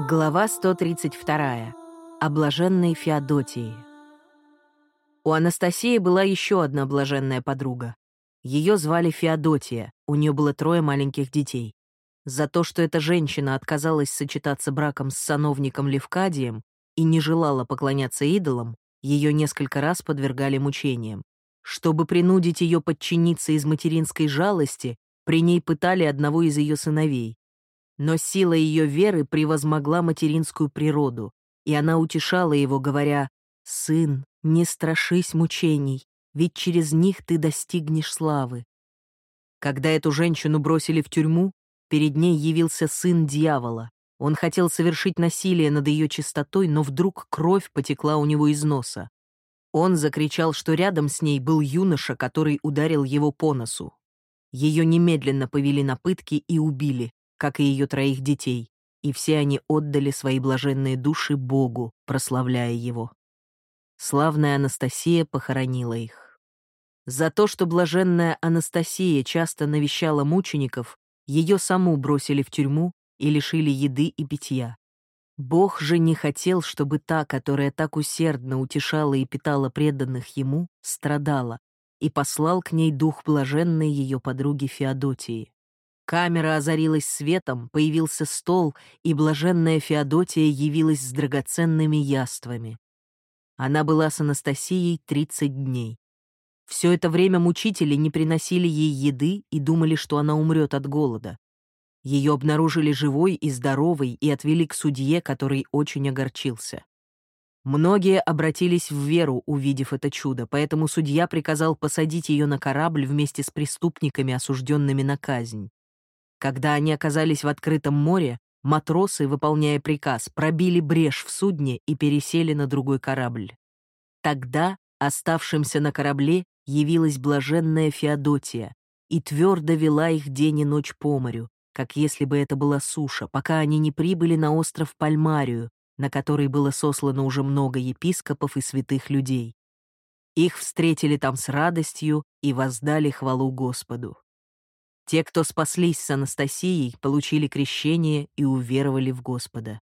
Глава 132. О блаженной Феодотии. У Анастасии была еще одна блаженная подруга. Ее звали Феодотия, у нее было трое маленьких детей. За то, что эта женщина отказалась сочетаться браком с сановником Левкадием и не желала поклоняться идолам, ее несколько раз подвергали мучениям. Чтобы принудить ее подчиниться из материнской жалости, при ней пытали одного из ее сыновей. Но сила ее веры превозмогла материнскую природу, и она утешала его, говоря, «Сын, не страшись мучений, ведь через них ты достигнешь славы». Когда эту женщину бросили в тюрьму, перед ней явился сын дьявола. Он хотел совершить насилие над ее чистотой, но вдруг кровь потекла у него из носа. Он закричал, что рядом с ней был юноша, который ударил его по носу. Ее немедленно повели на пытки и убили, как и ее троих детей, и все они отдали свои блаженные души Богу, прославляя Его. Славная Анастасия похоронила их. За то, что блаженная Анастасия часто навещала мучеников, ее саму бросили в тюрьму и лишили еды и питья. Бог же не хотел, чтобы та, которая так усердно утешала и питала преданных ему, страдала, и послал к ней дух блаженной ее подруги Феодотии. Камера озарилась светом, появился стол, и блаженная Феодотия явилась с драгоценными яствами. Она была с Анастасией 30 дней. Все это время мучители не приносили ей еды и думали, что она умрет от голода. Ее обнаружили живой и здоровой и отвели к судье, который очень огорчился. Многие обратились в веру, увидев это чудо, поэтому судья приказал посадить ее на корабль вместе с преступниками, осужденными на казнь. Когда они оказались в открытом море, матросы, выполняя приказ, пробили брешь в судне и пересели на другой корабль. Тогда оставшимся на корабле явилась блаженная Феодотия и твердо вела их день и ночь по морю, как если бы это была суша, пока они не прибыли на остров Пальмарию, на который было сослано уже много епископов и святых людей. Их встретили там с радостью и воздали хвалу Господу. Те, кто спаслись с Анастасией, получили крещение и уверовали в Господа.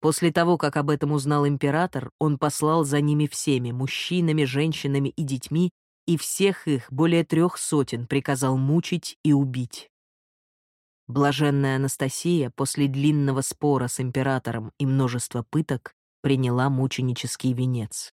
После того, как об этом узнал император, он послал за ними всеми, мужчинами, женщинами и детьми, и всех их, более трех сотен, приказал мучить и убить. Блаженная Анастасия после длинного спора с императором и множества пыток приняла мученический венец.